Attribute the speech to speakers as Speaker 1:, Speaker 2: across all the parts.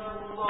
Speaker 1: الله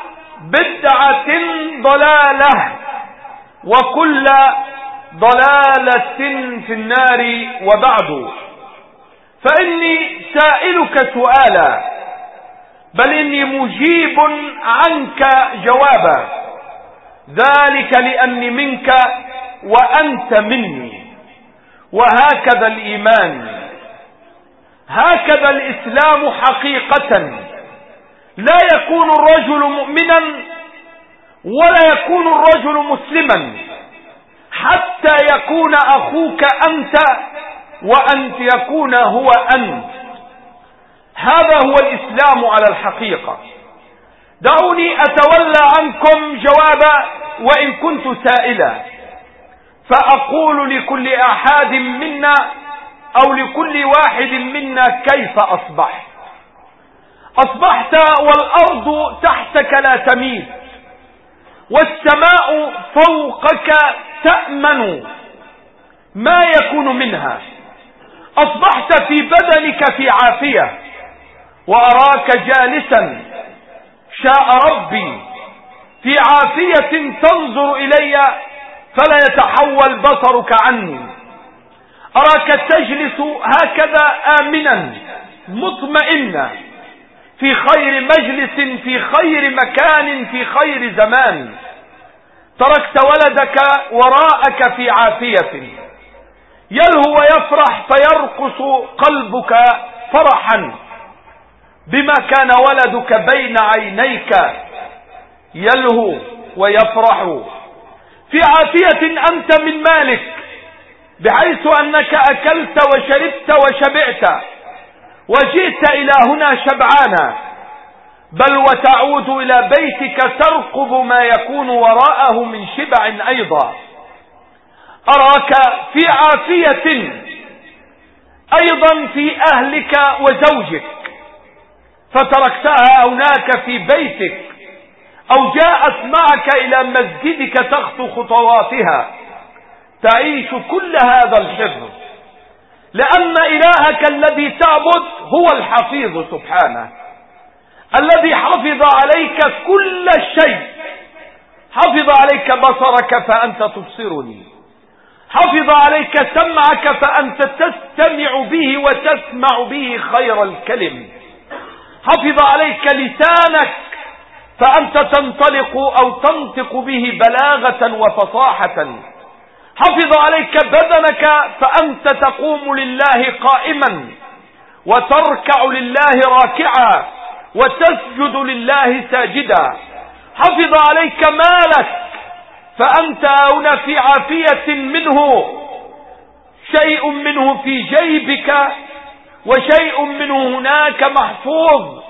Speaker 1: بدعة ضلالة وكل ضلالة في النار وبعد. فإني سائلك سؤالا بل إني مجيب عنك جوابا. ذلك لأني منك وأنت مني. وهكذا الإيمان. هكذا الإسلام حقيقة. لا يكون الرجل مؤمنا ولا يكون الرجل مسلما حتى يكون أخوك أنت وأنت يكون هو أنت. هذا هو الإسلام على الحقيقة. دعوني أتولى عنكم جوابا وإن كنت سائلا. فأقول لكل أحد منا أو لكل واحد منا كيف أصبحت أصبحت والأرض تحتك لا تميل والسماء فوقك تأمن ما يكون منها. أصبحت في بدنك في عافية وأراك جالسا شاء ربي. في عافية تنظر إلي فلا يتحول بصرك عني. أراك تجلس هكذا آمنا مطمئنا. في خير مجلس في خير مكان في خير زمان. تركت ولدك وراءك في عافية. يلهو ويفرح فيرقص قلبك فرحا. بما كان ولدك بين عينيك. يلهو ويفرح. في عافية أنت من مالك بحيث أنك أكلت وشربت وشبعت. وجئت إلى هنا شبعانا بل وتعود إلى بيتك ترقب ما يكون وراءه من شبع أيضا. أراك في عافية أيضا في أهلك وزوجك فتركتها هناك في بيتك أو جاءت معك إلى مسجدك تخطو خطواتها. تعيش كل هذا الحفظ لأن إلهك الذي تعبد هو الحفيظ سبحانه. الذي حفظ عليك كل شيء. حفظ عليك بصرك فأنت تبصرني. حفظ عليك سمعك فأنت تستمع به وتسمع به خير الكلم. حفظ عليك لسانك فأنت تنطلق أو تنطق به بلاغة وفصاحة. حفظ عليك بدنك فأنت تقوم لله قائما وتركع لله راكعا وتسجد لله ساجدا. حفظ عليك مالك فأنت هنا في عافية منه شيء منه في جيبك وشيء منه هناك محفوظ.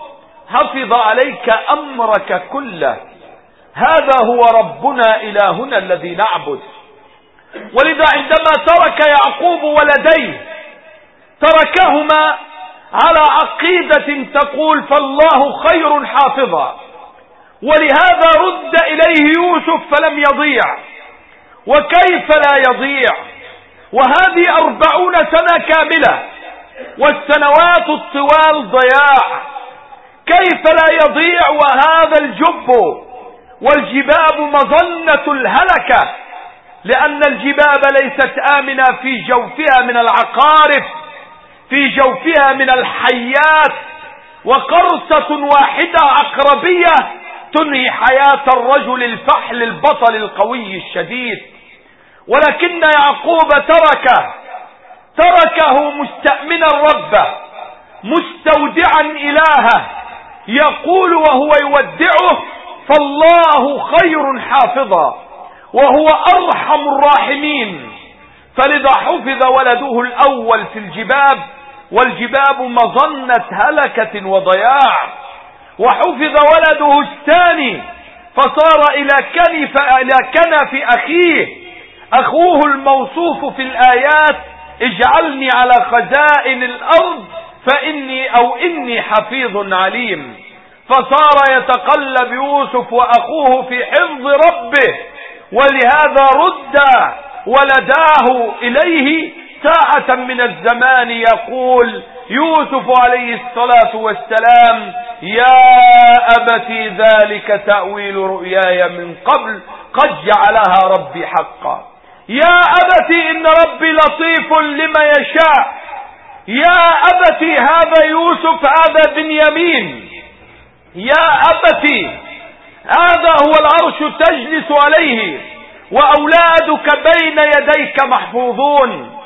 Speaker 1: حفظ عليك أمرك كله. هذا هو ربنا إلهنا الذي نعبد. ولذا عندما ترك يعقوب ولديه تركهما على عقيدة تقول فالله خير حافظا. ولهذا رد إليه يوسف فلم يضيع. وكيف لا يضيع؟ وهذه أربعون سنة كاملة والسنوات الطوال ضياع. كيف لا يضيع؟ وهذا الجب والجباب مظنة الهلكة. لأن الجباب ليست آمنة في جوفها من العقارب في جوفها من الحيات وقرصة واحدة عقربية تنهي حياة الرجل الفحل البطل القوي الشديد. ولكن يعقوب تركه تركه مستأمنا ربه مستودعا إلهه يقول وهو يودعه فالله خير حافظا. وهو أرحم الراحمين. فلذا حفظ ولده الأول في الجباب والجباب مظنة هلكة وضياع. وحفظ ولده الثاني فصار إلى كنف إلى كنف أخيه. أخوه الموصوف في الآيات اجعلني على خزائن الأرض فإني أو إني حفيظ عليم. فصار يتقلب يوسف وأخوه في حفظ ربه. ولهذا رد ولداه إليه ساعة من الزمان يقول يوسف عليه الصلاة والسلام يا أبتي ذلك تأويل رؤياي من قبل قد جعلها ربي حقا. يا أبتي إن ربي لطيف لما يشاء. يا أبتي هذا يوسف هذا بنيامين. يا أبتي هذا هو العرش تجلس عليه. وأولادك بين يديك محفوظون.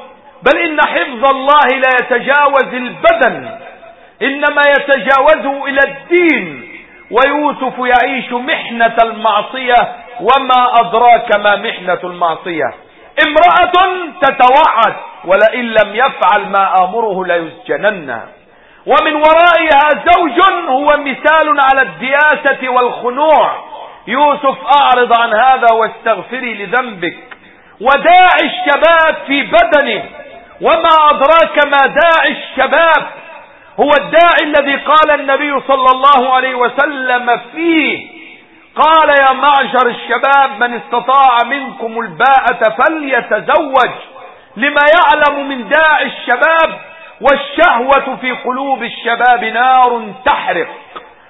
Speaker 1: بل إن حفظ الله لا يتجاوز البدن. إنما يتجاوزه إلى الدين. ويوسف يعيش محنة المعصية وما أدراك ما محنة المعصية. امرأة تتوعد ولئن لم يفعل ما آمره ليسجنن. ومن ورائها زوج هو مثال على الدياسة والخنوع. يوسف أعرض عن هذا واستغفري لذنبك. وداعي الشباب في بدنه. وما أدراك ما داعي الشباب. هو الداعي الذي قال النبي صلى الله عليه وسلم فيه. قال يا معشر الشباب من استطاع منكم الباءة فليتزوج. لما يعلم من داعي الشباب والشهوة في قلوب الشباب نار تحرق.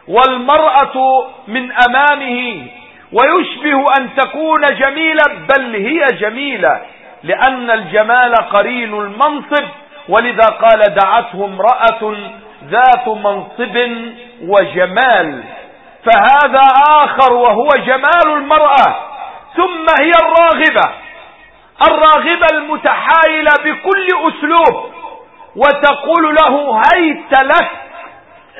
Speaker 1: والمرأة من أمامه ويشبه أن تكون جميلة بل هي جميلة لأن الجمال قرين المنصب ولذا قال دعته امرأة ذات منصب وجمال فهذا آخر وهو جمال المرأة. ثم هي الراغبة. الراغبة المتحايلة بكل أسلوب وتقول له هيت لك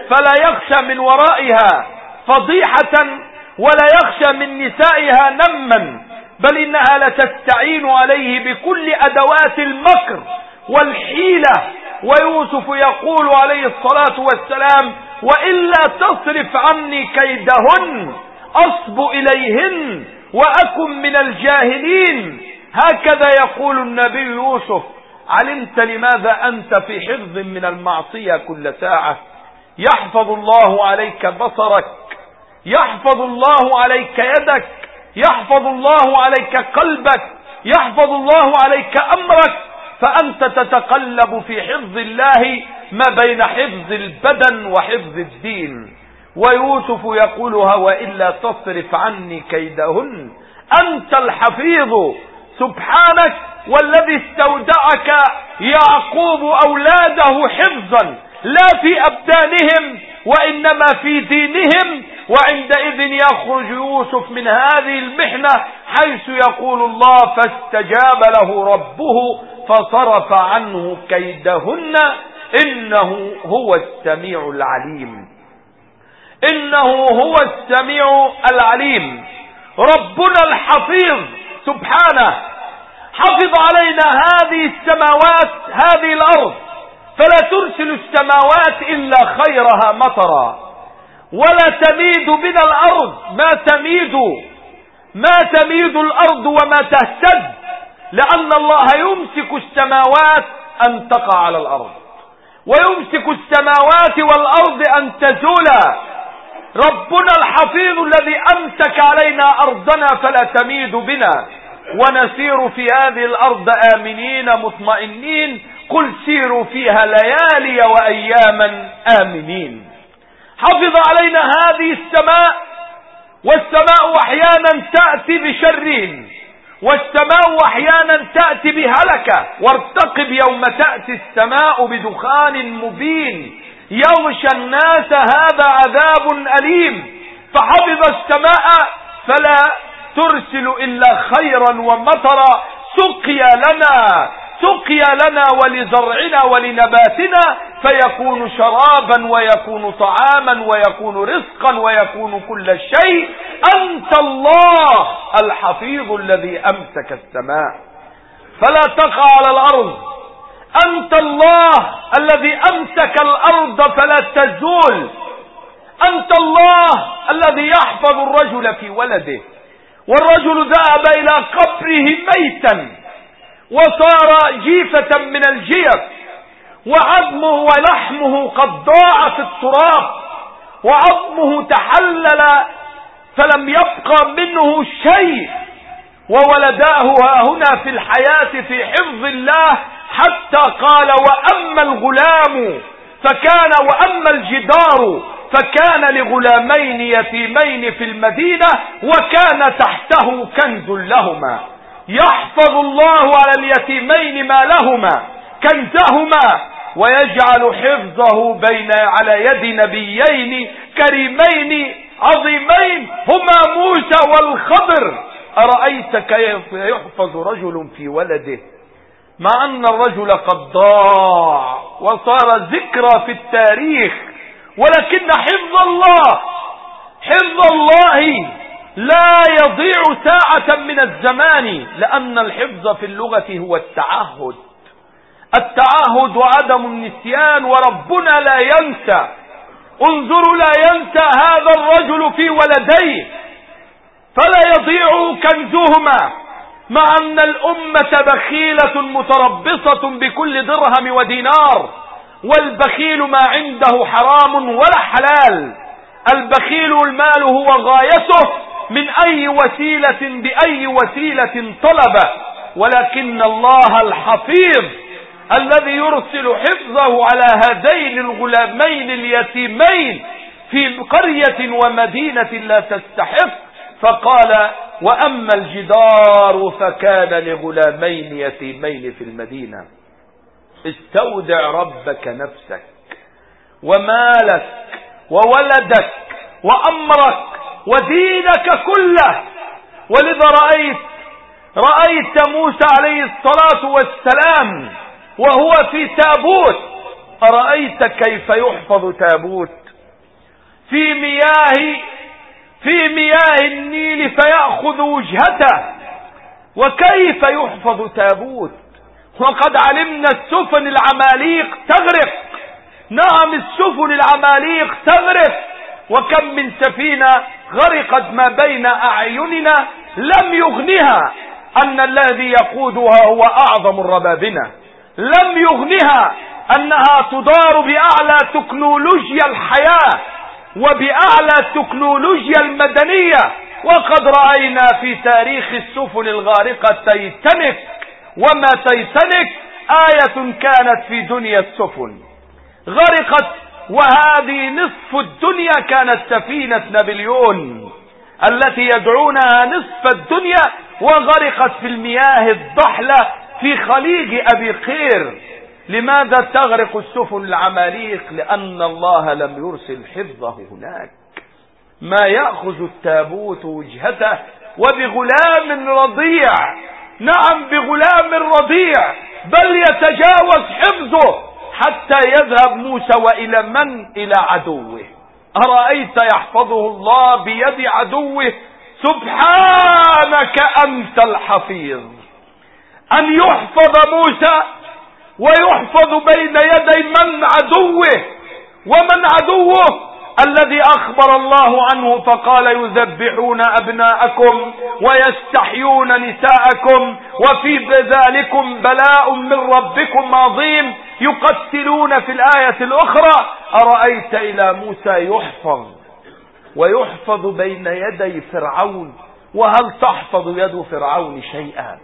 Speaker 1: فلا يخشى من ورائها فضيحة ولا يخشى من نسائها نما بل إنها لتستعين عليه بكل أدوات المكر والحيلة. ويوسف يقول عليه الصلاة والسلام وإلا تصرف عني كيدهن أصب إليهن وأكن من الجاهلين. هكذا يقول النبي يوسف علمت لماذا أنت في حفظ من المعصية كل ساعة؟ يحفظ الله عليك بصرك يحفظ الله عليك يدك يحفظ الله عليك قلبك يحفظ الله عليك أمرك فأنت تتقلب في حفظ الله ما بين حفظ البدن وحفظ الدين. ويوسف يقولها وإلا تصرف عني كيدهن أنت الحفيظ سبحانك والذي استودعك يعقوب أولاده حفظا. لا في أبدانهم وإنما في دينهم. وعندئذ يخرج يوسف من هذه المحنة حيث يقول الله فاستجاب له ربه فصرف عنه كيدهن. إنه هو السميع العليم. إنه هو السميع العليم. ربنا الحفيظ. سبحانه. حفظ علينا هذه السماوات هذه الأرض. فلا ترسل السماوات إلا خيرها مطرا. ولا تميد بنا الأرض ما تميد ما تميد الأرض وما تهتد لأن الله يمسك السماوات أن تقع على الأرض ويمسك السماوات والأرض أن تزولا. ربنا الحفيظ الذي أمسك علينا أرضنا فلا تميد بنا ونسير في هذه الأرض آمنين مطمئنين. قل سيروا فيها ليالي وأياما آمنين. حفظ علينا هذه السماء والسماء أحيانا تأتي بشر والسماء أحيانا تأتي بهلكة. وارتقب يوم تأتي السماء بدخان مبين. يغشى الناس هذا عذاب أليم. فحفظ السماء فلا ترسل إلا خيرا ومطرا. سقيا لنا سقيا لنا ولزرعنا ولنباتنا فيكون شرابا ويكون طعاما ويكون رزقا ويكون كل شيء. أنت الله الحفيظ الذي أمسك السماء. فلا تقع على الأرض. أنت الله الذي أمسك الأرض فلا تزول. أنت الله الذي يحفظ الرجل في ولده. والرجل ذهب إلى قبره ميتا. وصار جيفة من الجيف وعظمه ولحمه قد ضاع في التراب وعظمه تحلل فلم يبقى منه شيء وولداه هنا في الحياة في حفظ الله حتى قال وأما الغلام فكان وأما الجدار فكان لغلامين يتيمين في المدينة وكان تحته كنز لهما. يحفظ الله على اليتيمين ما لهما كنزهما ويجعل حفظه بين على يد نبيين كريمين عظيمين هما موسى والخضر. أرأيت كيف يحفظ رجل في ولده؟ مع أن الرجل قد ضاع وصار ذكرى في التاريخ ولكن حفظ الله حفظ الله لا يضيع ساعة من الزمان لأن الحفظ في اللغة هو التعهد. التعهد وعدم النسيان وربنا لا ينسى. انظروا لا ينسى هذا الرجل في ولديه. فلا يضيع كنزهما مع أن الأمة بخيلة متربصة بكل درهم ودينار. والبخيل ما عنده حرام ولا حلال. البخيل المال هو غايته. من أي وسيلة بأي وسيلة طلب. ولكن الله الحفيظ الذي يرسل حفظه على هذين الغلامين اليتيمين في قرية ومدينة لا تستحق. فقال وأما الجدار فكان لغلامين يتيمين في المدينة. استودع ربك نفسك ومالك وولدك وأمرك ودينك كله. ولذا رأيت رأيت موسى عليه الصلاة والسلام وهو في تابوت. أرأيت كيف يحفظ تابوت؟ في مياه في مياه النيل فيأخذ وجهته. وكيف يحفظ تابوت؟ وقد علمنا السفن العماليق تغرق. نعم السفن العماليق تغرق. وكم من سفينة غرقت ما بين أعيننا لم يغنها أن الذي يقودها هو أعظم الربابنة. لم يغنها أنها تدار بأعلى تكنولوجيا الحياة وبأعلى تكنولوجيا المدنية. وقد رأينا في تاريخ السفن الغارقة تيتانيك وما تيتانيك آية كانت في دنيا السفن. غرقت وهذه نصف الدنيا كانت سفينة نابليون التي يدعونها نصف الدنيا وغرقت في المياه الضحلة في خليج أبي قير. لماذا تغرق السفن العماليق؟ لأن الله لم يرسل حفظه هناك. ما يأخذ التابوت وجهته وبغلام رضيع. نعم بغلام رضيع بل يتجاوز حفظه. حتى يذهب موسى وإلى من؟ إلى عدوه. أرأيت يحفظه الله بيد عدوه؟ سبحانك أنت الحفيظ. أن يحفظ موسى ويحفظ بين يدي من عدوه؟ ومن عدوه؟ الذي أخبر الله عنه فقال يذبحون أبناءكم ويستحيون نساءكم وفي ذلكم بلاء من ربكم عظيم يقتلون في الآية الأخرى. أرأيت إلى موسى يحفظ ويحفظ بين يدي فرعون وهل تحفظ يد فرعون شيئا؟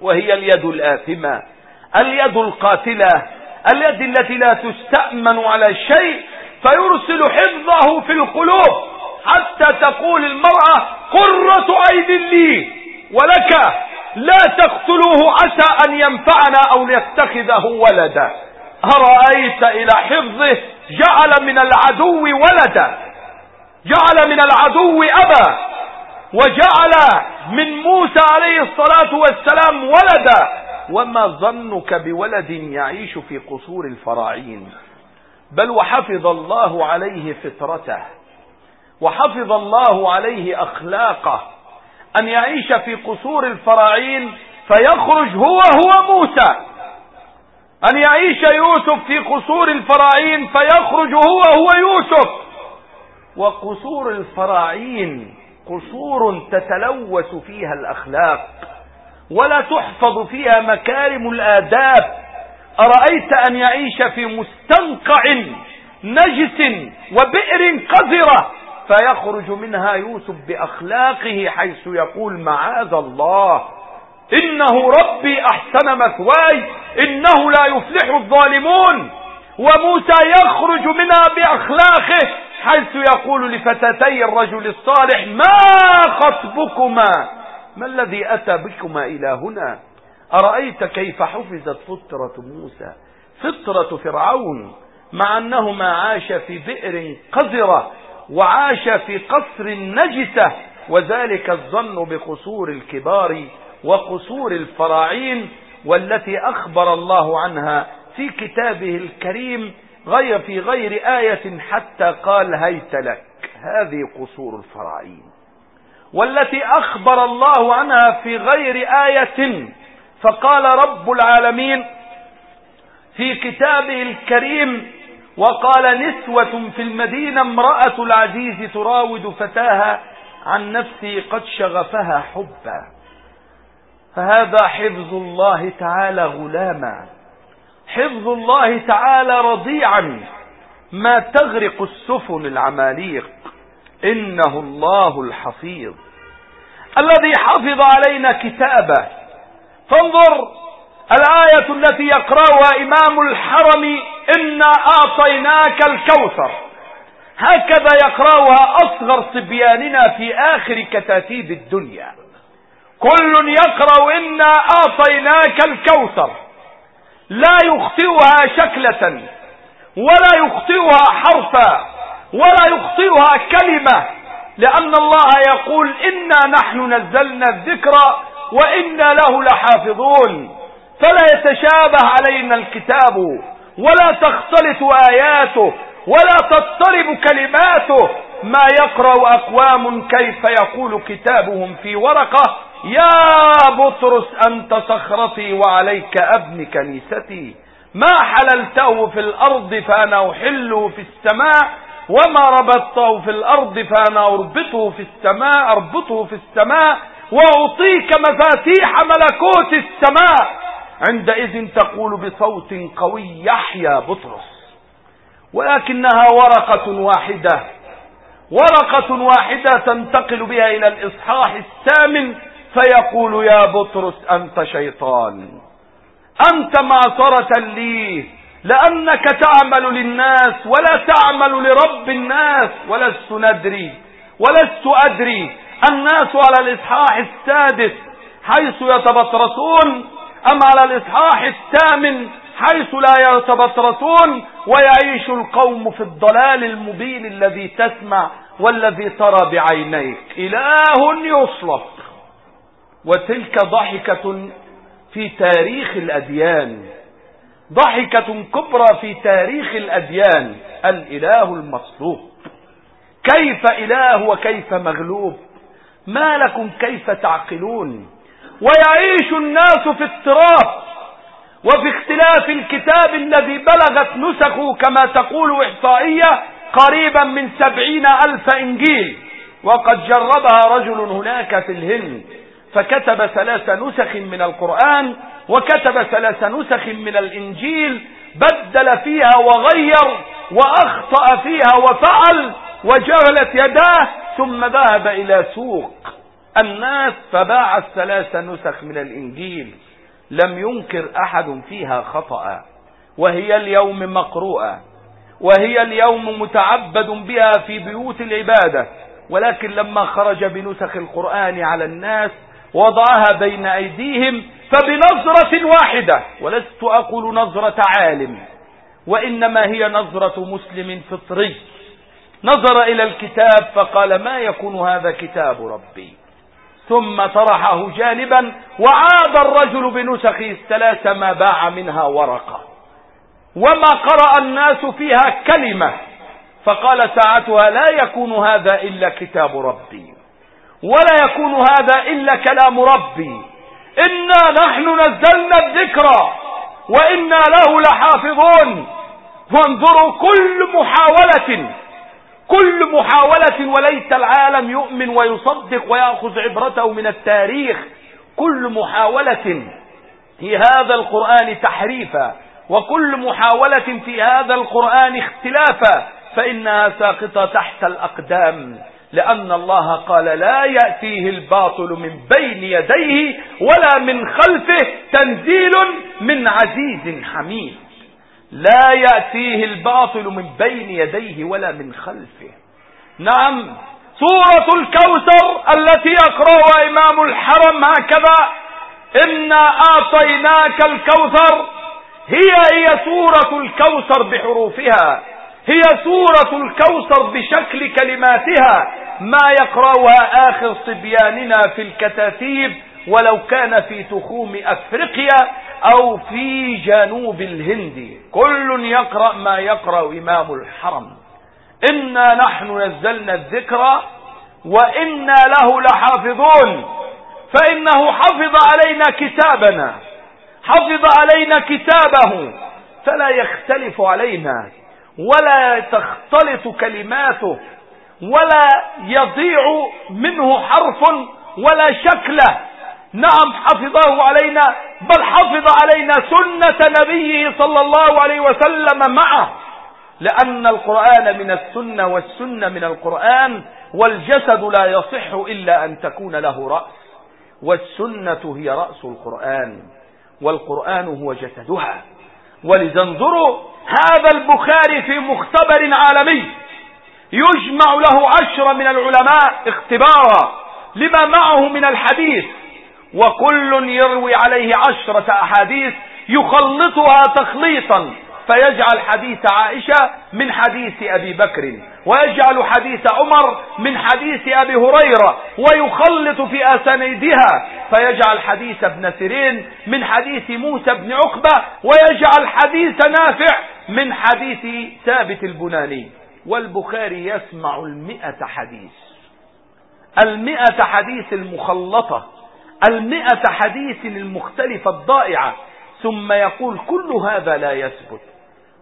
Speaker 1: وهي اليد الآثمة اليد القاتلة اليد التي لا تستأمن على شيء فيرسل حفظه في القلوب حتى تقول المرأة قرة عين لي ولك لا تقتلوه عسى أن ينفعنا أو يتخذه ولدا. أرأيت إلى حفظه جعل من العدو ولدا. جعل من العدو أبا وجعل من موسى عليه الصلاة والسلام ولدا. وما ظنك بولد يعيش في قصور الفراعين؟ بل وحفظ الله عليه فطرته وحفظ الله عليه أخلاقه. أن يعيش في قصور الفراعين فيخرج هو هو موسى. أن يعيش يوسف في قصور الفراعين فيخرج هو هو يوسف. وقصور الفراعين قصور تتلوث فيها الأخلاق ولا تحفظ فيها مكارم الآداب. أرأيت أن يعيش في مستنقع نجس وبئر قذرة فيخرج منها يوسف بأخلاقه حيث يقول معاذ الله. إنه ربي أحسن مثواي إنه لا يفلح الظالمون. وموسى يخرج منها بأخلاقه حيث يقول لفتاتي الرجل الصالح ما خطبكما؟ ما الذي أتى بكما إلى هنا؟ أرأيت كيف حفظت فطرة موسى؟ فطرة فرعون مع أنهما عاش في بئر قذرة وعاش في قصر نجسة وذلك الظن بقصور الكبار وقصور الفراعين والتي أخبر الله عنها في كتابه الكريم غير في غير آية حتى قال هيت لك هذه قصور الفراعين. والتي أخبر الله عنها في غير آية فقال رب العالمين في كتابه الكريم وقال نسوة في المدينة امرأة العزيز تراود فتاها عن نفسه قد شغفها حبا. فهذا حفظ الله تعالى غلاما. حفظ الله تعالى رضيعا. ما تغرق السفن العماليق. إنه الله الحفيظ. الذي حفظ علينا كتابه. فانظر الآية التي يقرأها إمام الحرم إنا أعطيناك الكوثر. هكذا يقرأها أصغر صبياننا في آخر كتاتيب الدنيا. كل يقرأ إنا أعطيناك الكوثر. لا يخطئها شكلة ولا يخطئها حرفا ولا يخطئها كلمة لأن الله يقول إنا نحن نزلنا الذكر وإنا له لحافظون. فلا يتشابه علينا الكتاب ولا تختلط آياته ولا تضطرب كلماته. ما يقرأ أقوام كيف يقول كتابهم في ورقة؟ يا بطرس أنت صخرتي وعليك أبن كنيستي ما حللته في الأرض فأنا أحله في السماء وما ربطته في الأرض فأنا أربطه في السماء أربطه في السماء. وأعطيك مفاتيح ملكوت السماء. عندئذ تقول بصوت قوي يحيى بطرس. ولكنها ورقة واحدة. ورقة واحدة تنتقل بها إلى الإصحاح الثامن فيقول يا بطرس أنت شيطان. أنت معصرة لي لأنك تعمل للناس ولا تعمل لرب الناس ولست ندري ولست أدري. الناس على الإصحاح السادس حيث يتبطرسون أم على الإصحاح الثامن حيث لا يتبطرسون ويعيش القوم في الضلال المبين الذي تسمع والذي ترى بعينيك. إله يصلب وتلك ضحكة في تاريخ الأديان. ضحكة كبرى في تاريخ الأديان. الإله المصلوب. كيف إله وكيف مغلوب؟ ما لكم كيف تعقلون؟ ويعيش الناس في اضطراب وفي اختلاف الكتاب الذي بلغت نسخه كما تقول إحصائية قريبا من سبعين ألف إنجيل. وقد جربها رجل هناك في الهند فكتب ثلاث نسخ من القرآن وكتب ثلاث نسخ من الإنجيل بدل فيها وغير وأخطأ فيها وفعل وجعلت يداه ثم ذهب إلى سوق. الناس فباع الثلاث نسخ من الإنجيل. لم ينكر أحد فيها خطأ. وهي اليوم مقروءة. وهي اليوم متعبد بها في بيوت العبادة. ولكن لما خرج بنسخ القرآن على الناس وضعها بين أيديهم فبنظرة واحدة. ولست أقول نظرة عالم. وإنما هي نظرة مسلم فطري. نظر إلى الكتاب فقال ما يكون هذا كتاب ربي؟ ثم طرحه جانبا وعاد الرجل بنسخه الثلاث ما باع منها ورقة. وما قرأ الناس فيها كلمة. فقال ساعتها لا يكون هذا إلا كتاب ربي. ولا يكون هذا إلا كلام ربي. إنا نحن نزلنا الذكرى وإنا له لحافظون. وانظروا كل محاولة كل محاولة وليس العالم يؤمن ويصدق ويأخذ عبرته من التاريخ. كل محاولة في هذا القرآن تحريفا وكل محاولة في هذا القرآن اختلافا فإنها ساقطة تحت الأقدام. لأن الله قال لا يأتيه الباطل من بين يديه ولا من خلفه تنزيل من عزيز حميد. لا يأتيه الباطل من بين يديه ولا من خلفه. نعم سورة الكوثر التي يقرأها إمام الحرم هكذا إنا أعطيناك الكوثر. هي هي سورة الكوثر بحروفها. هي سورة الكوثر بشكل كلماتها. ما يقرأها آخر صبياننا في الكتاتيب ولو كان في تخوم أفريقيا أو في جنوب الهند. كل يقرأ ما يقرأ إمام الحرم. إنا نحن نزلنا الذكر وإنا له لحافظون. فإنه حفظ علينا كتابنا. حفظ علينا كتابه. فلا يختلف علينا. ولا تختلط كلماته. ولا يضيع منه حرف ولا شكله. نعم حفظه علينا بل حفظ علينا سنة نبيه صلى الله عليه وسلم معه. لأن القرآن من السنة والسنة من القرآن والجسد لا يصح إلا أن تكون له رأس. والسنة هي رأس القرآن والقرآن هو جسدها. ولذا انظروا هذا البخاري في مختبر عالمي يجمع له عشرة من العلماء اختبارا لما معه من الحديث. وكل يروي عليه عشرة أحاديث يخلطها تخليطا. فيجعل حديث عائشة من حديث أبي بكر ويجعل حديث عمر من حديث أبي هريرة ويخلط في أسانيدها. فيجعل حديث ابن سيرين من حديث موسى بن عقبة ويجعل حديث نافع من حديث ثابت البناني. والبخاري يسمع المئة حديث. المئة حديث المخلطة. المئة حديث المختلفة الضائعة ثم يقول كل هذا لا يثبت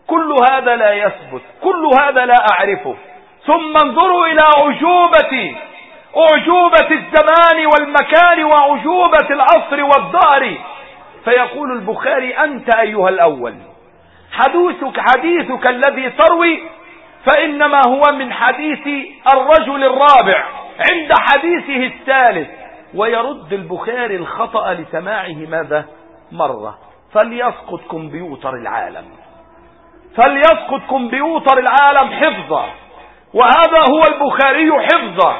Speaker 1: كل هذا لا يثبت كل هذا لا أعرفه. ثم انظروا إلى عجوبة أعجوبة الزمان والمكان وعجوبة العصر والدار فيقول البخاري أنت أيها الأول حديثك حديثك الذي تروي فإنما هو من حديث الرجل الرابع عند حديثه الثالث. ويرد البخاري الخطأ لسماعه ماذا؟ مرة. فليسقط كمبيوتر العالم. فليسقط كمبيوتر العالم حفظا وهذا هو البخاري حفظا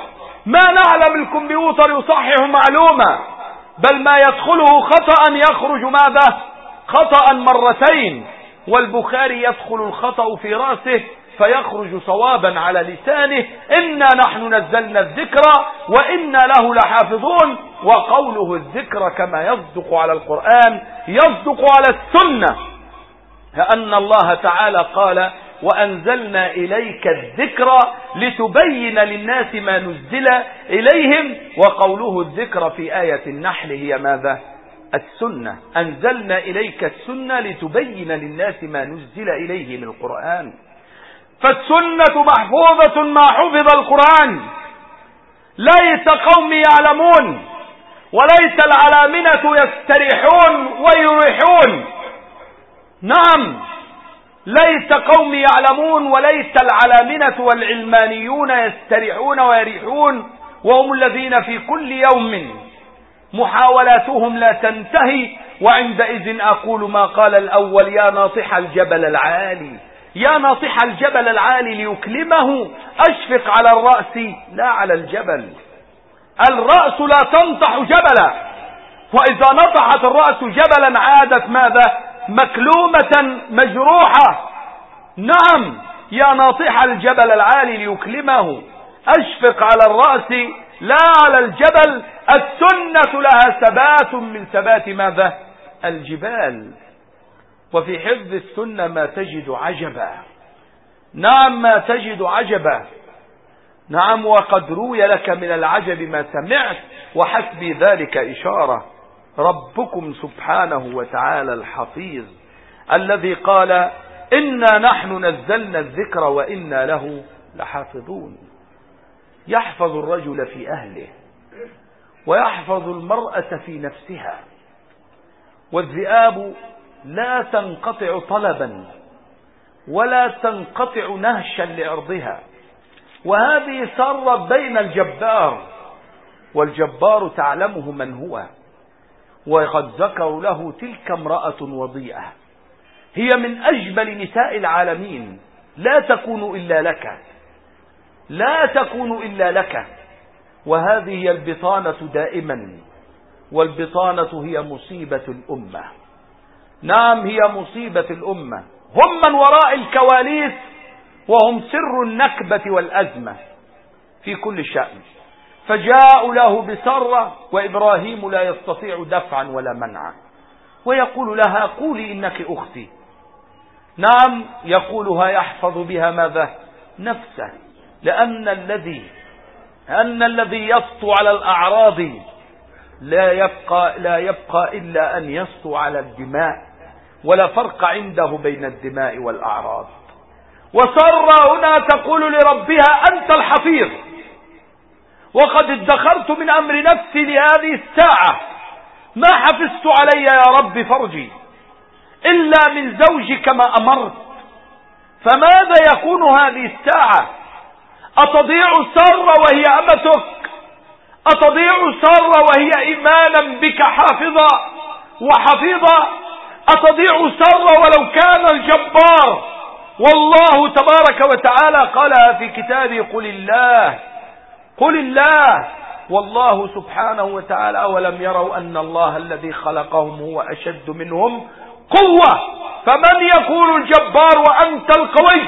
Speaker 1: ما نعلم الكمبيوتر يصحح معلومة. بل ما يدخله خطأ يخرج ماذا؟ خطأ مرتين. والبخاري يدخل الخطأ في رأسه فيخرج صوابا على لسانه إنا نحن نزلنا الذكر وإنا له لحافظون. وقوله الذكر كما يصدق على القرآن يصدق على السنة. لأن الله تعالى قال وأنزلنا إليك الذكر لتبين للناس ما نزل إليهم. وقوله الذكر في آية النحل هي ماذا؟ السنة. أنزلنا إليك السنة لتبين للناس ما نزل إليه من القرآن. فالسنة محفوظة ما حفظ القرآن. ليس قوم يعلمون وليس العلامنة يستريحون ويريحون. نعم ليس قوم يعلمون وليس العلامنة والعلمانيون يستريحون ويريحون وهم الذين في كل يوم محاولاتهم لا تنتهي. وعندئذ أقول ما قال الأول يا ناطح الجبل العالي. يا ناطح الجبل العالي ليكلمه أشفق على الرأس لا على الجبل. الرأس لا تنطح جبلا. وإذا نطحت الرأس جبلا عادت ماذا؟ مكلومة مجروحة. نعم يا ناطح الجبل العالي ليكلمه. أشفق على الرأس لا على الجبل. السنة لها ثبات من ثبات ماذا؟ الجبال. وفي حفظ السنة ما تجد عجبا. نعم ما تجد عجبا. نعم وقد روي لك من العجب ما سمعت وحسبي ذلك إشارة. ربكم سبحانه وتعالى الحفيظ الذي قال إنا نحن نزلنا الذكر وإنا له لحافظون. يحفظ الرجل في أهله ويحفظ المرأة في نفسها والذئاب لا تنقطع طلبا ولا تنقطع نهشا لأرضها وهذه سر بين الجبار والجبار تعلمه من هو وقد ذكروا له تلك امرأة وضيئة. هي من أجمل نساء العالمين. لا تكون إلا لك. لا تكون إلا لك. وهذه هي البطانة دائما. والبطانة هي مصيبة الأمة. نعم هي مصيبة الأمة. هم من وراء الكواليس وهم سر النكبة والأزمة في كل شأن. فجاءوا له بسرة وإبراهيم لا يستطيع دفعا ولا منعا. ويقول لها قولي إنك أختي. نعم يقولها يحفظ بها ماذا؟ نفسه. لأن الذي أن الذي يسطو على الأعراض لا يبقى, لا يبقى إلا أن يسطو على الدماء. ولا فرق عنده بين الدماء والأعراض. وسر هنا تقول لربها أنت الحفيظ. وقد ادخرت من أمر نفسي لهذه الساعة. ما حفظت علي يا رب فرجي. إلا من زوجك ما أمرت. فماذا يكون هذه الساعة؟ أتضيع سارة وهي أمتك؟ أتضيع سارة وهي إيمانا بك حافظة وحفيظة أتضيع سارة ولو كان الجبار؟ والله تبارك وتعالى قالها في كتابه قل الله قل الله. والله سبحانه وتعالى ولم يروا أن الله الذي خلقهم هو أشد منهم قوة. فمن يكون الجبار وأنت القوي؟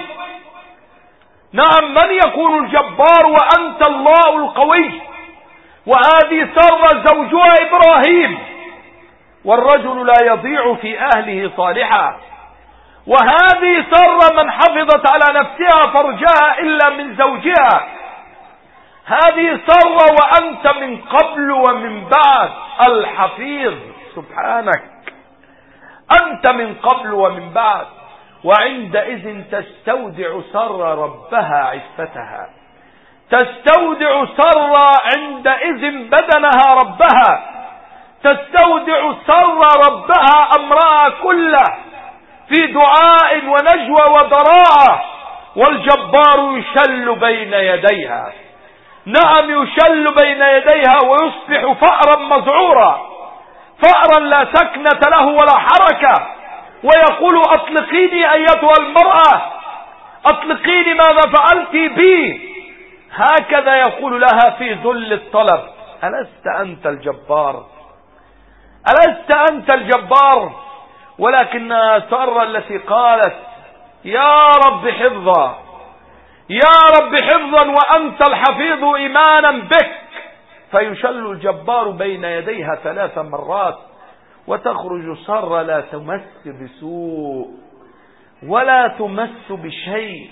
Speaker 1: نعم من يكون الجبار وأنت الله القوي؟ وهذه سر زوجها إبراهيم. والرجل لا يضيع في أهله صالحا. وهذه سر من حفظت على نفسها فرجها إلا من زوجها. هذه سر وأنت من قبل ومن بعد الحفيظ. سبحانك. أنت من قبل ومن بعد. وعندئذ تستودع سر ربها عفتها. تستودع سر عندئذ بدنها ربها. تستودع سر ربها أمرها كله في دعاء ونجوى وضراعة والجبار يشل بين يديها. نعم يشل بين يديها ويصبح فأرا مذعورا فأرا لا سكنة له ولا حركة. ويقول أطلقيني أيتها المرأة. أطلقيني ماذا فعلت بي؟ هكذا يقول لها في ذل الطلب. ألست أنت الجبار؟ ألست أنت الجبار؟ ولكنها سر التي قالت يا رب حفظا يا رب حفظا وأنت الحفيظ إيمانا بك. فيشل الجبار بين يديها ثلاث مرات وتخرج سر لا تمس بسوء ولا تمس بشيء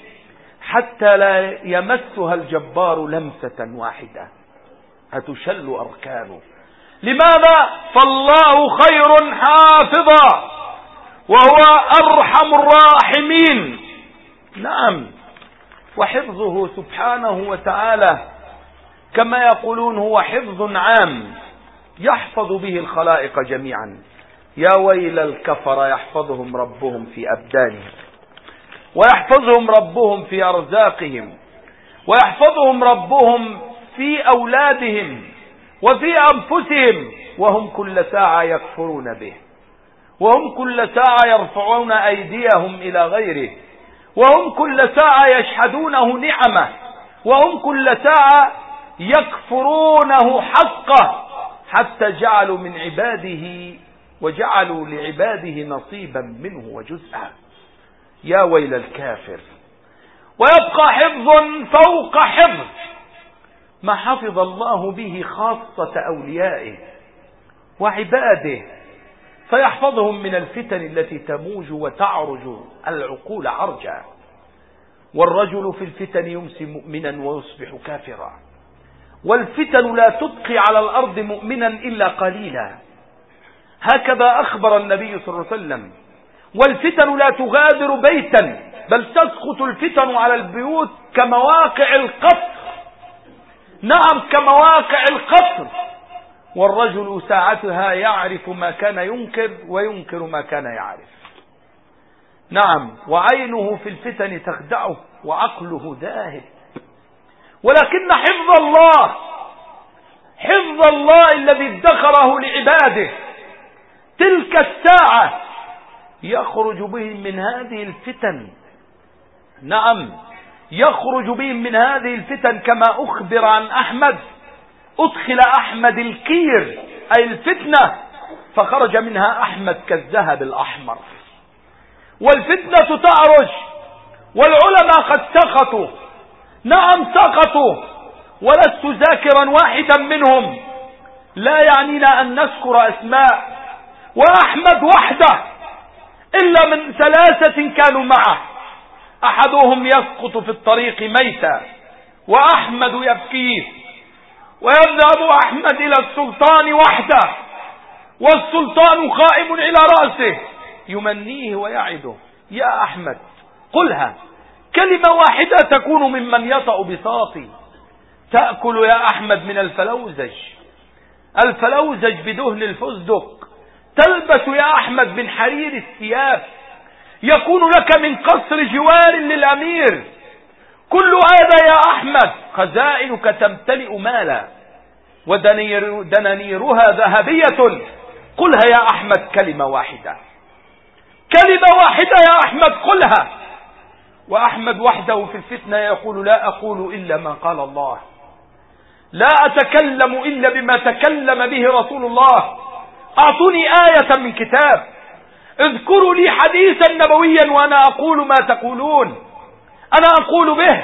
Speaker 1: حتى لا يمسها الجبار لمسة واحدة. هتشل أركانه؟ لماذا؟ فالله خير حافظا وهو أرحم الراحمين. نعم وحفظه سبحانه وتعالى كما يقولون هو حفظ عام يحفظ به الخلائق جميعا. يا ويل الكفر يحفظهم ربهم في أبدانهم ويحفظهم ربهم في أرزاقهم ويحفظهم ربهم في أولادهم. وفي أنفسهم وهم كل ساعة يكفرون به وهم كل ساعة يرفعون أيديهم إلى غيره وهم كل ساعة يشهدونه نعمة وهم كل ساعة يكفرونه حقه حتى جعلوا من عباده وجعلوا لعباده نصيبا منه وجزءا. يا ويل الكافر. ويبقى حفظ فوق حفظ. ما حفظ الله به خاصة أوليائه وعباده فيحفظهم من الفتن التي تموج وتعرج العقول عرجا. والرجل في الفتن يمسي مؤمنا ويصبح كافرا. والفتن لا تبقي على الأرض مؤمنا إلا قليلا. هكذا أخبر النبي صلى الله عليه وسلم. والفتن لا تغادر بيتا بل تسقط الفتن على البيوت كمواقع القطر نعم كمواقع القطر والرجل ساعتها يعرف ما كان ينكر وينكر ما كان يعرف. نعم وعينه في الفتن تخدعه وعقله ذاهب ولكن حفظ الله حفظ الله الذي ادخره لعباده. تلك الساعة يخرج بهم من هذه الفتن. نعم يخرج بهم من هذه الفتن كما أخبر عن أحمد. أدخل أحمد الكير أي الفتنة فخرج منها أحمد كالذهب الأحمر. والفتنة تعرج والعلماء قد سقطوا. نعم سقطوا ولست ذاكرا واحدا منهم. لا يعنينا أن نذكر أسماء وأحمد وحده إلا من ثلاثة كانوا معه. أحدهم يسقط في الطريق ميتا وأحمد يبكيه ويذهب أحمد إلى السلطان وحده والسلطان قائم إلى رأسه يمنيه ويعده يا أحمد قلها كلمة واحدة تكون ممن يطأ بساطي تأكل يا أحمد من الفلوزج الفلوزج بدهن الفستق تلبس يا أحمد من حرير الثياب يكون لك من قصر جوار للأمير. كل هذا يا أحمد خزائنك تمتلئ مالا ودنانيرها ذهبية. قلها يا أحمد كلمة واحدة. كلمة واحدة يا أحمد قلها. وأحمد وحده في الفتنة يقول لا أقول إلا ما قال الله. لا أتكلم إلا بما تكلم به رسول الله. أعطوني آية من كتاب. اذكروا لي حديثا نبويا وأنا أقول ما تقولون. أنا أقول به.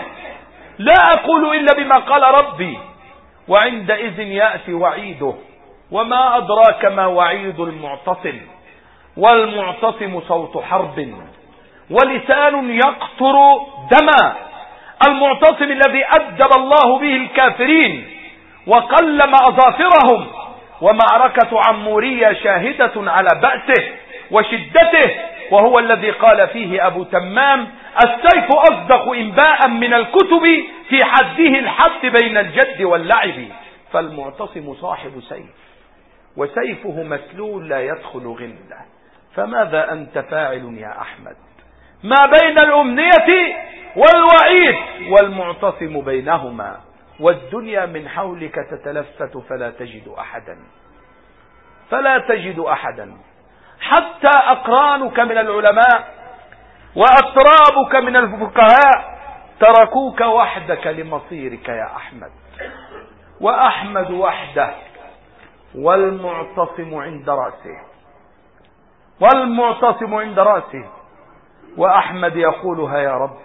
Speaker 1: لا أقول إلا بما قال ربي. وعندئذ يأتي وعيده. وما أدراك ما وعيد المعتصم. والمعتصم صوت حرب. ولسان يقطر دما المعتصم الذي أدب الله به الكافرين. وقلم أظافرهم. ومعركة عمورية شاهدة على بأسه. وشدته وهو الذي قال فيه أبو تمام السيف أصدق إنباء من الكتب في حده الحد بين الجد واللعب. فالمعتصم صاحب سيف وسيفه مسلول لا يدخل غله فماذا أنت فاعل يا أحمد؟ ما بين الأمنية والوعيد والمعتصم بينهما والدنيا من حولك تتلفت فلا تجد أحدا. فلا تجد أحدا. حتى أقرانك من العلماء وأطرابك من الفقهاء تركوك وحدك لمصيرك يا أحمد. وأحمد وحده والمعتصم عند رأسه. والمعتصم عند رأسه. وأحمد يقولها يا رب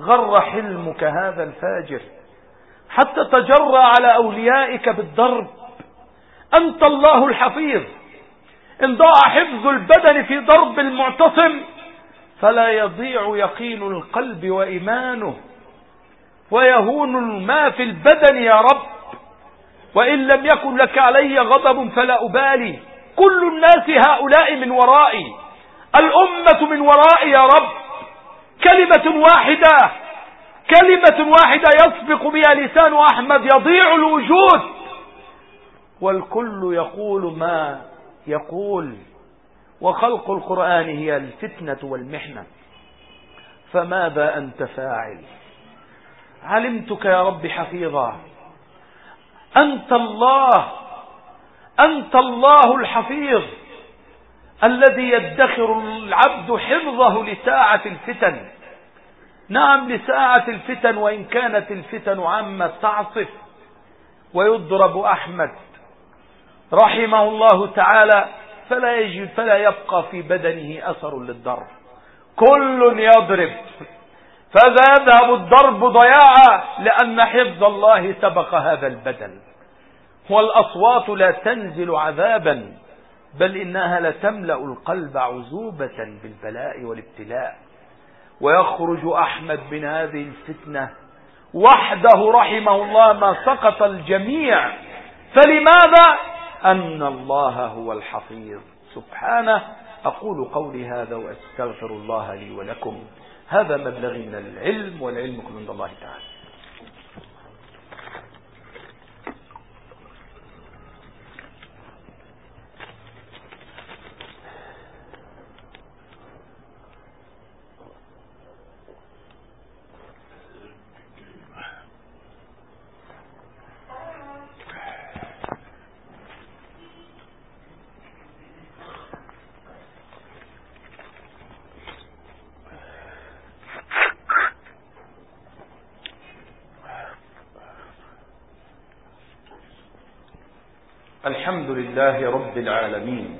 Speaker 1: غر حلمك هذا الفاجر. حتى تجرى على أوليائك بالضرب. أنت الله الحفيظ. إن ضاع حفظ البدن في ضرب المعتصم فلا يضيع يقين القلب وإيمانه ويهون ما في البدن يا رب. وإن لم يكن لك علي غضب فلا أبالي. كل الناس هؤلاء من ورائي الأمة من ورائي يا رب. كلمة واحدة كلمة واحدة يسبق بها لسان أحمد يضيع الوجود. والكل يقول ما يقول وخلق القرآن هي الفتنة والمحنة فماذا أنت فاعل؟ علمتك يا رب حفيظا أنت الله أنت الله الحفيظ الذي يدخر العبد حفظه لساعة الفتن. نعم لساعة الفتن وإن كانت الفتن عامة تعصف ويضرب أحمد رحمه الله تعالى فلا يجد فلا يبقى في بدنه أثر للضرب. كل يضرب. فذهب الضرب ضياعا لأن حفظ الله سبق هذا البدن والأصوات لا تنزل عذابا بل إنها لتملأ القلب عزوبة بالبلاء والابتلاء. ويخرج أحمد من هذه الفتنة. وحده رحمه الله ما سقط الجميع. فلماذا؟ أن الله هو الحفيظ. سبحانه أقول قولي هذا وأستغفر الله لي ولكم. هذا مبلغ من العلم والعلم كل من الله تعالى. الحمد لله رب العالمين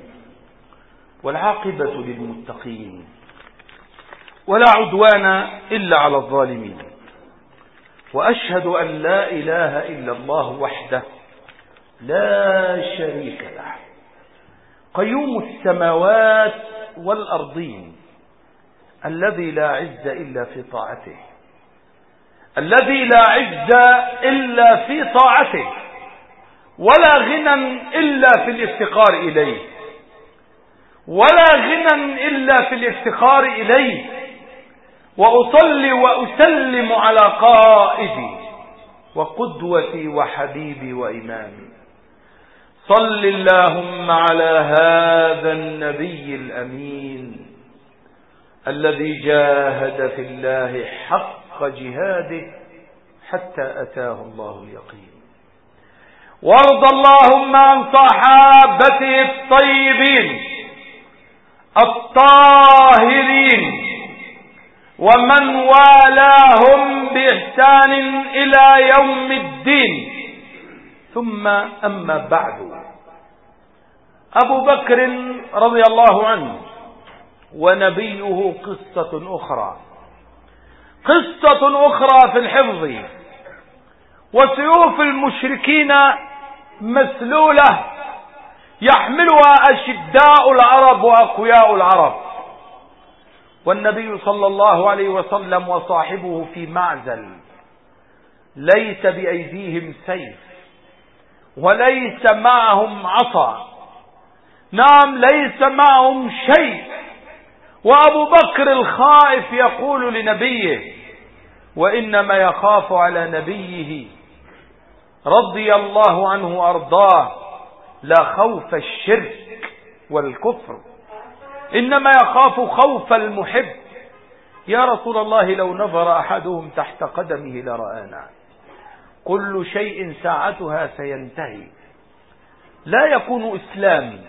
Speaker 1: والعاقبة للمتقين ولا عدوان إلا على الظالمين وأشهد أن لا إله إلا الله وحده لا شريك له. قيوم السماوات والأرضين الذي لا عز إلا في طاعته الذي لا عز إلا في طاعته ولا غنى إلا في الافتقار إليه. ولا غنى إلا في الافتقار إليه. وأصلي وأسلم على قائدي وقدوتي وحبيبي وإمامي. صل اللهم على هذا النبي الأمين الذي جاهد في الله حق جهاده حتى أتاه الله اليقين. وارض اللهم عن صحابته الطيبين الطاهرين ومن والاهم بإحسان إلى يوم الدين. ثم أما بعد أبو بكر رضي الله عنه ونبيه قصة أخرى. قصة أخرى في الحفظ وسيوف المشركين مسلولة يحملها أشداء العرب وأقوياء العرب. والنبي صلى الله عليه وسلم وصاحبه في معزل ليس بأيديهم سيف وليس معهم عصا. نعم ليس معهم شيء. وأبو بكر الخائف يقول لنبيه وإنما يخاف على نبيه رضي الله عنه وأرضاه لا خوف الشرك والكفر إنما يخاف خوف المحب. يا رسول الله لو نظر أحدهم تحت قدمه لرآنا. كل شيء ساعتها سينتهي. لا يكون إسلام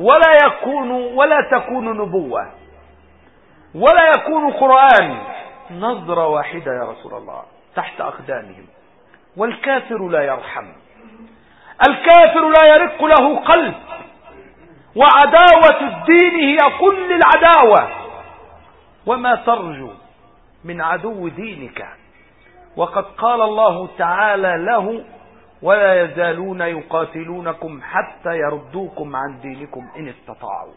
Speaker 1: ولا يكون ولا تكون نبوة ولا يكون قرآن نظرة واحدة يا رسول الله تحت أقدامهم. والكافر لا يرحم. الكافر لا يرق له قلب. وعداوة الدين هي كل العداوة. وما ترجو من عدو دينك. وقد قال الله تعالى له ولا يزالون يقاتلونكم حتى يردوكم عن دينكم إن استطاعوا.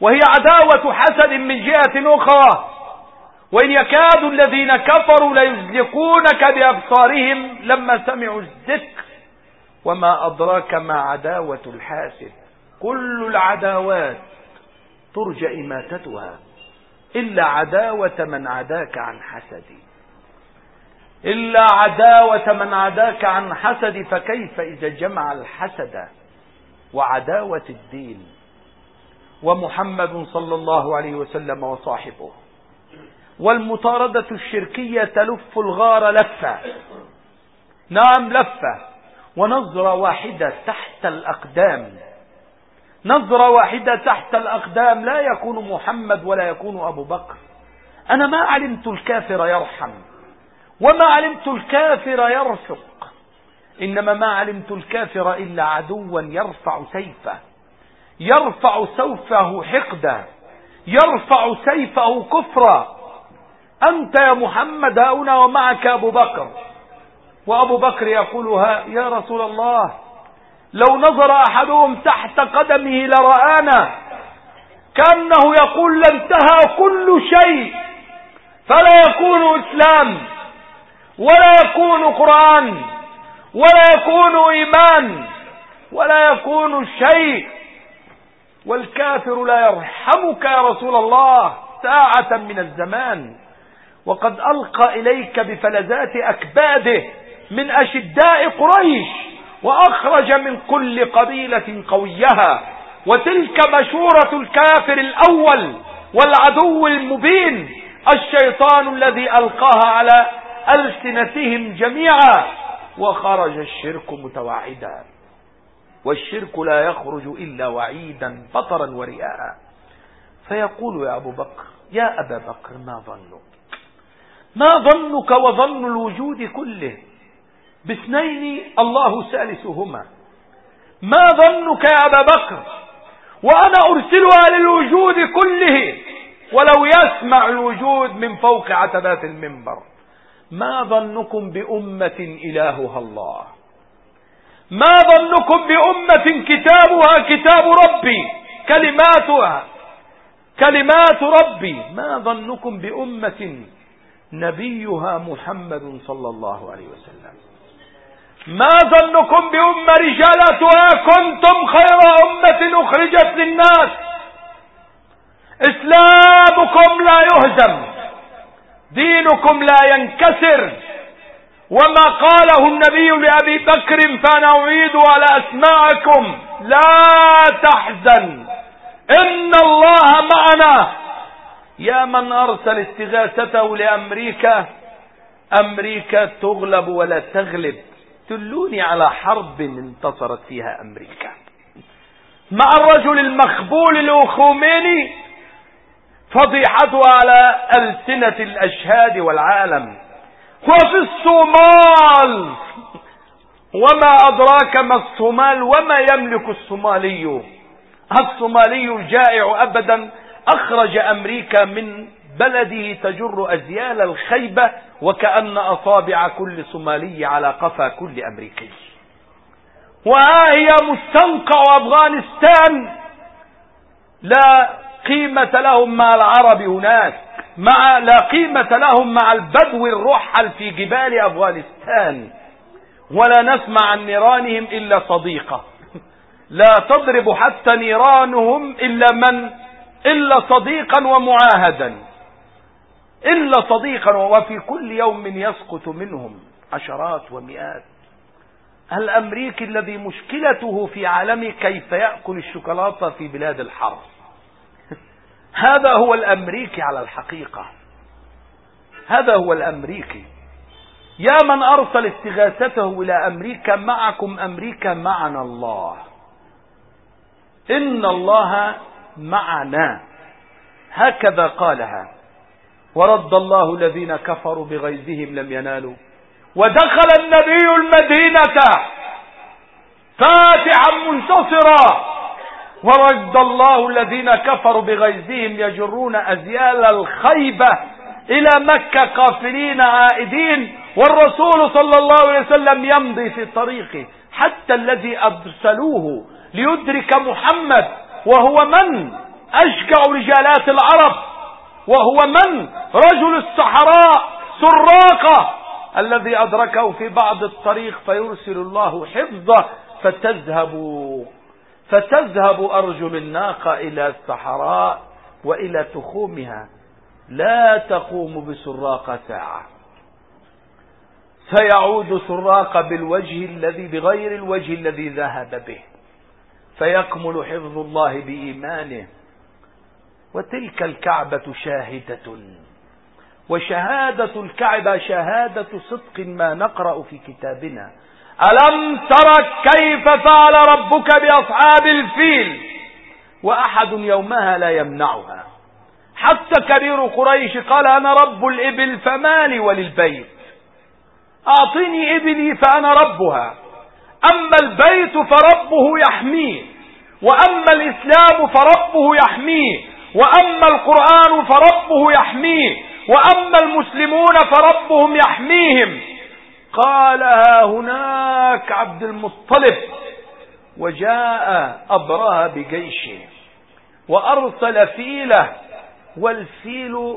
Speaker 1: وهي عداوة حسد من جهة أخرى. وإن يكاد الذين كفروا ليزلقونك بأبصارهم لما سمعوا الذكر وما أدراك ما عداوة الحاسد. كل العداوات ترجى إماتتها. إلا عداوة من عداك عن حسدي إلا عداوة من عداك عن حسد فكيف إذا جمع الحسد وعداوة الدين؟ ومحمد صلى الله عليه وسلم وصاحبه. والمطاردة الشركية تلف الغار لفة. نعم لفة. ونظرة واحدة تحت الأقدام. نظرة واحدة تحت الأقدام. لا يكون محمد ولا يكون أبو بكر. أنا ما علمت الكافر يرحم وما علمت الكافر يرفق. إنما ما علمت الكافر إلا عدوا يرفع سيفه. يرفع سوفه حقدا يرفع سيفه كفرا أنت يا محمد هنا ومعك أبو بكر. وأبو بكر يقولها يا رسول الله لو نظر أحدهم تحت قدمه لرآنا كأنه يقول لانتهى كل شيء فلا يكون إسلام ولا يكون قرآن ولا يكون إيمان ولا يكون شيء. والكافر لا يرحمك يا رسول الله ساعة من الزمان. وقد ألقى إليك بفلذات أكباده من أشداء قريش وأخرج من كل قبيلة قويها وتلك مشورة الكافر الأول والعدو المبين الشيطان الذي ألقاها على ألسنتهم جميعا وخرج الشرك متوعدا والشرك لا يخرج إلا وعيدا بطرا ورئاء. فيقول يا أبو بكر يا أبا بكر ما ظنك؟ ما ظنك وظن الوجود كله؟ باثنين الله ثالثهما. ما ظنك يا أبا بكر؟ وأنا أرسلها للوجود كله ولو يسمع الوجود من فوق عتبات المنبر. ما ظنكم بأمة إلهها الله؟ ما ظنكم بأمة كتابها كتاب ربي كلماتها كلمات ربي؟ ما ظنكم بأمة نبيها محمد صلى الله عليه وسلم. ما ظنكم بأمة رجالتها كنتم خير أمة أخرجت للناس؟ إسلامكم لا يهزم دينكم لا ينكسر. وما قاله النبي لأبي بكر فأنا أعيد على أسماعكم لا تحزن إن الله معنا. يا من أرسل استغاثته لأمريكا أمريكا تغلب ولا تغلب. دلوني على حرب انتصرت فيها أمريكا. مع الرجل المخبول الأخوميني فضيحته على ألسنة الأشهاد والعالم. وفي الصومال وما أدراك ما الصومال وما يملك الصومالي؟ الصومالي الجائع أبدا. أخرج أمريكا من بلده تجر أزيال الخيبة وكأن أصابع كل صومالي على قفا كل أمريكي. وها هي مستنقع أفغانستان لا قيمة لهم مع العرب هناك مع لا قيمة لهم مع البدو الرحل في جبال أفغانستان. ولا نسمع عن نيرانهم إلا صديقة. لا تضرب حتى نيرانهم إلا من إلا صديقا ومعاهدا. إلا صديقا وفي كل يوم يسقط منهم عشرات ومئات. الأمريكي الذي مشكلته في عالمه كيف يأكل الشوكولاتة في بلاد الحرب. هذا هو الأمريكي على الحقيقة. هذا هو الأمريكي. يا من أرسل استغاثته إلى أمريكا معكم أمريكا معنا الله. إن الله معنا. هكذا قالها. ورد الله الذين كفروا بغيظهم لم ينالوا. ودخل النبي المدينة فاتحا منتصرا. ورد الله الذين كفروا بغيظهم يجرون أزيال الخيبة إلى مكة قافلين عائدين. والرسول صلى الله عليه وسلم يمضي في طريقه حتى الذي أرسلوه ليدرك محمد وهو من أشجع رجالات العرب وهو من رجل الصحراء سراقة الذي أدركه في بعض الطريق فيرسل الله حفظه فتذهب فتذهب أرجل الناقة إلى الصحراء وإلى تخومها لا تقوم بسراقة ساعة. سيعود سراق بالوجه الذي بغير الوجه الذي ذهب به. فيكمل حفظ الله بإيمانه. وتلك الكعبة شاهدة. وشهادة الكعبة شهادة صدق ما نقرأ في كتابنا. ألم تر كيف فعل ربك بأصحاب الفيل؟ وأحد يومها لا يمنعها. حتى كبير قريش قال أنا رب الإبل فمالي وللبيت؟ أعطيني إبلي فأنا ربها. أما البيت فربه يحميه وأما الإسلام فربه يحميه وأما القرآن فربه يحميه وأما المسلمون فربهم يحميهم. قالها هناك عبد المطلب وجاء أبرهة بجيشه وأرسل فيله والفيل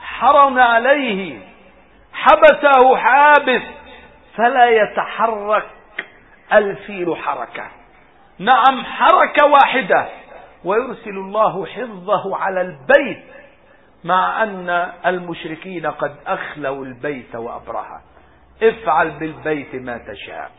Speaker 1: حرم عليه حبسه حابس فلا يتحرك الفيل حركة. نعم حركة واحدة. ويرسل الله حفظه على البيت مع أن المشركين قد أخلوا البيت وأبرهة. افعل بالبيت ما تشاء.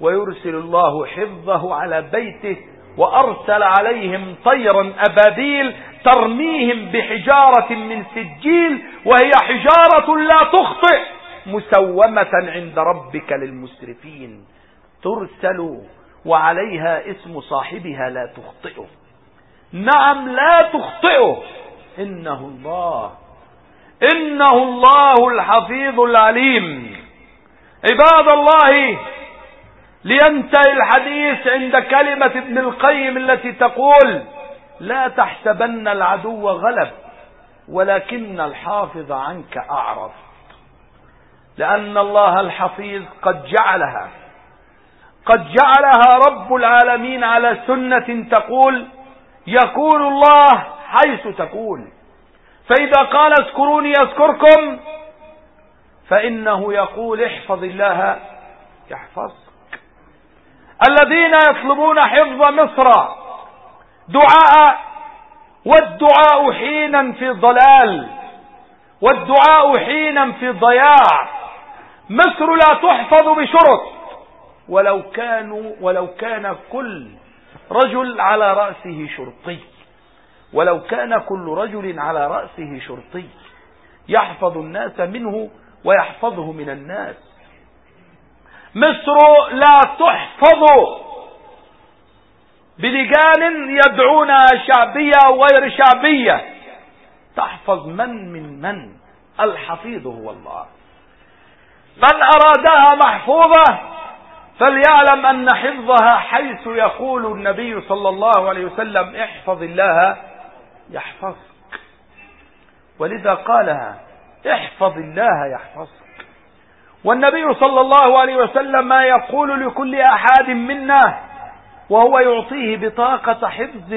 Speaker 1: ويرسل الله حفظه على بيته وأرسل عليهم طيرا أبابيل ترميهم بحجارة من سجيل وهي حجارة لا تخطئ مسومة عند ربك للمسرفين. ترسل وعليها اسم صاحبها لا تخطئه. نعم لا تخطئه. إنه الله. إنه الله الحفيظ العليم. عباد الله لينتهي الحديث عند كلمة ابن القيم التي تقول لا تحسبن العدو غلب ولكن الحافظ عنك أعرض لأن الله الحفيظ قد جعلها. قد جعلها رب العالمين على سنة تقول يكون الله حيث تكون. فإذا قال اذكروني يذكركم فإنه يقول احفظ الله يحفظك. الذين يطلبون حفظ مصر دعاء والدعاء حينا في ضلال والدعاء حينا في ضياع. مصر لا تحفظ بشرط. ولو كانوا ولو كان كل رجل على رأسه شرطي. ولو كان كل رجل على رأسه شرطي. يحفظ الناس منه ويحفظه من الناس. مصر لا تحفظ بلجان يدعونها شعبية وغير شعبية. تحفظ من من من؟ الحفيظ هو الله. من أرادها محفوظة فليعلم أن حفظها حيث يقول النبي صلى الله عليه وسلم احفظ الله يحفظك. ولذا قالها احفظ الله يحفظك. والنبي صلى الله عليه وسلم ما يقول لكل أحد منا وهو يعطيه بطاقة حفظ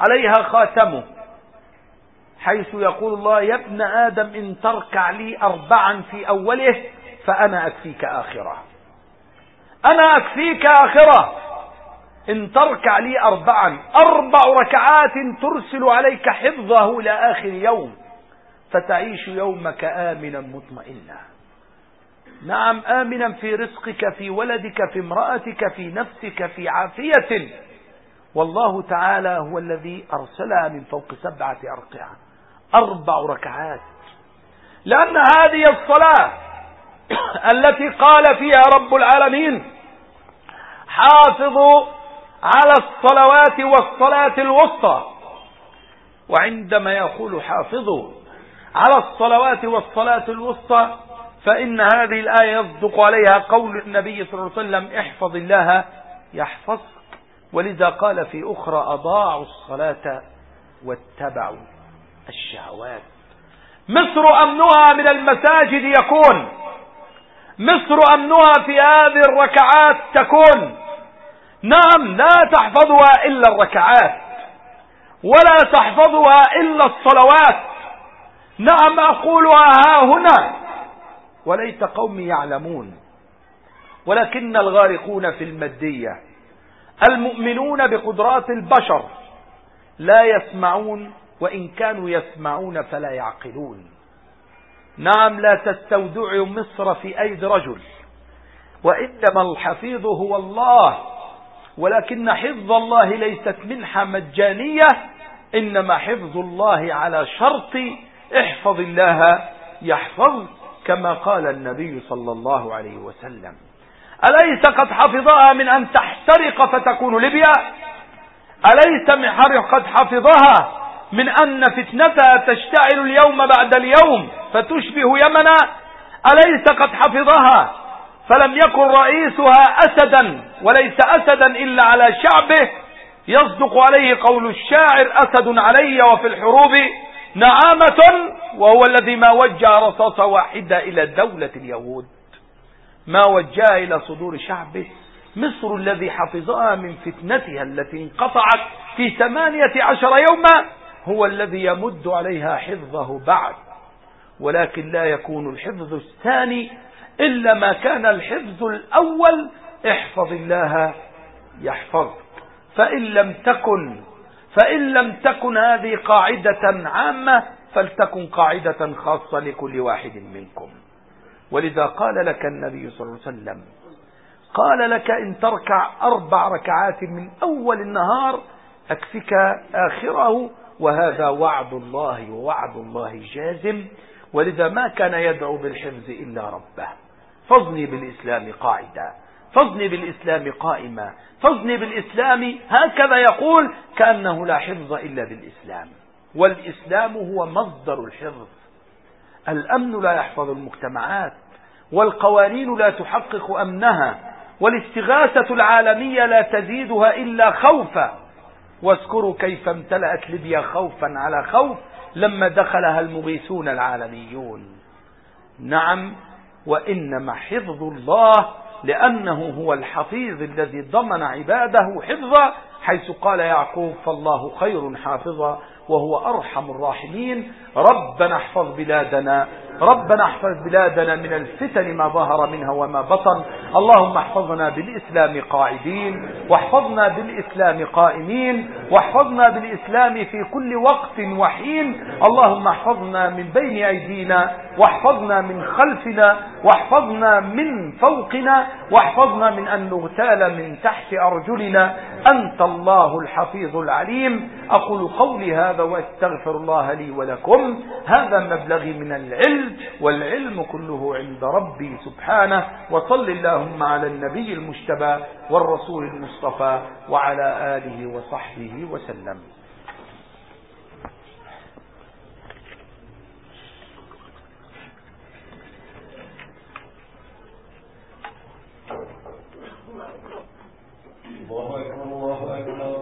Speaker 1: عليها خاتمه حيث يقول الله يا ابن آدم إن تركع لي أربعا في أوله فأنا أكفيك آخرة أنا أكفيك آخرة. إن تركع لي أربعا أربع ركعات ترسل عليك حفظه إلى آخر يوم. فتعيش يومك آمنا مطمئنا. نعم آمنا في رزقك في ولدك في امرأتك في نفسك في عافية. والله تعالى هو الذي أرسلها من فوق سبعة أرقعة. أربع ركعات. لأن هذه الصلاة التي قال فيها رب العالمين حافظوا على الصلوات والصلاة الوسطى. وعندما يقول حافظوا على الصلوات والصلاة الوسطى فإن هذه الآية يصدق عليها قول النبي صلى الله عليه وسلم احفظ الله يحفظك. ولذا قال في أخرى أضاعوا الصلاة واتبعوا الشهوات. مصر أمنها من المساجد يكون. مصر أمنها في هذه الركعات تكون. نعم لا تحفظها إلا الركعات ولا تحفظها إلا الصلوات. نعم أقولها ها هنا. وليت قومي يعلمون ولكن الغارقون في المادية المؤمنون بقدرات البشر لا يسمعون وإن كانوا يسمعون فلا يعقلون. نعم لا تستودع مصر في أيدي رجل وإنما الحفيظ هو الله ولكن حفظ الله ليست منحة مجانية إنما حفظ الله على شرط احفظ الله يحفظ كما قال النبي صلى الله عليه وسلم. أليس قد حفظها من أن تحترق فتكون ليبيا؟ أليس قد حفظها من أن فتنتها تشتعل اليوم بعد اليوم؟ فتشبه يمنا أليس قد حفظها؟ فلم يكن رئيسها أسدا وليس أسدا إلا على شعبه. يصدق عليه قول الشاعر أسد علي وفي الحروب نعامة وهو الذي ما وجه رصاصة واحدة إلى دولة اليهود. ما وجه إلى صدور شعبه. مصر الذي حفظها من فتنتها التي انقطعت في ثمانية عشر يوما هو الذي يمد عليها حفظه بعد. ولكن لا يكون الحفظ الثاني إلا ما كان الحفظ الأول احفظ الله يحفظ فإن لم تكن فإن لم تكن هذه قاعدة عامة فلتكن قاعدة خاصة لكل واحد منكم. ولذا قال لك النبي صلى الله عليه وسلم قال لك إن تركع أربع ركعات من أول النهار أكفك آخره وهذا وعد الله ووعد الله جازم. ولذا ما كان يدعو بالحفظ إلا ربه. فضني بالإسلام قاعدة فضني بالإسلام قائما. فضني بالإسلام هكذا يقول كأنه لا حفظ إلا بالإسلام. والإسلام هو مصدر الحفظ. الأمن لا يحفظ المجتمعات. والقوانين لا تحقق أمنها. والاستغاثة العالمية لا تزيدها إلا خوفا. واذكروا كيف امتلأت ليبيا خوفا على خوف. لما دخلها المغيثون العالميون. نعم وإنما حفظ الله لأنه هو الحفيظ الذي ضمن عباده حفظا حيث قال يعقوب فالله خير حافظا وهو أرحم الراحمين. ربنا احفظ بلادنا ربنا احفظ بلادنا من الفتن ما ظهر منها وما بطن. اللهم احفظنا بالإسلام قاعدين واحفظنا بالإسلام قائمين واحفظنا بالإسلام في كل وقت وحين. اللهم احفظنا من بين أيدينا واحفظنا من خلفنا واحفظنا من فوقنا واحفظنا من أن نغتال من تحت أرجلنا. أنت الله الحفيظ العليم. أقول قولي هذا وأستغفر الله لي ولكم. هذا مبلغي من العلم والعلم كله عند ربي سبحانه. وصل اللهم على النبي المجتبى والرسول المصطفى وعلى آله وصحبه وسلم.
Speaker 2: الله أكبر الله أكبر.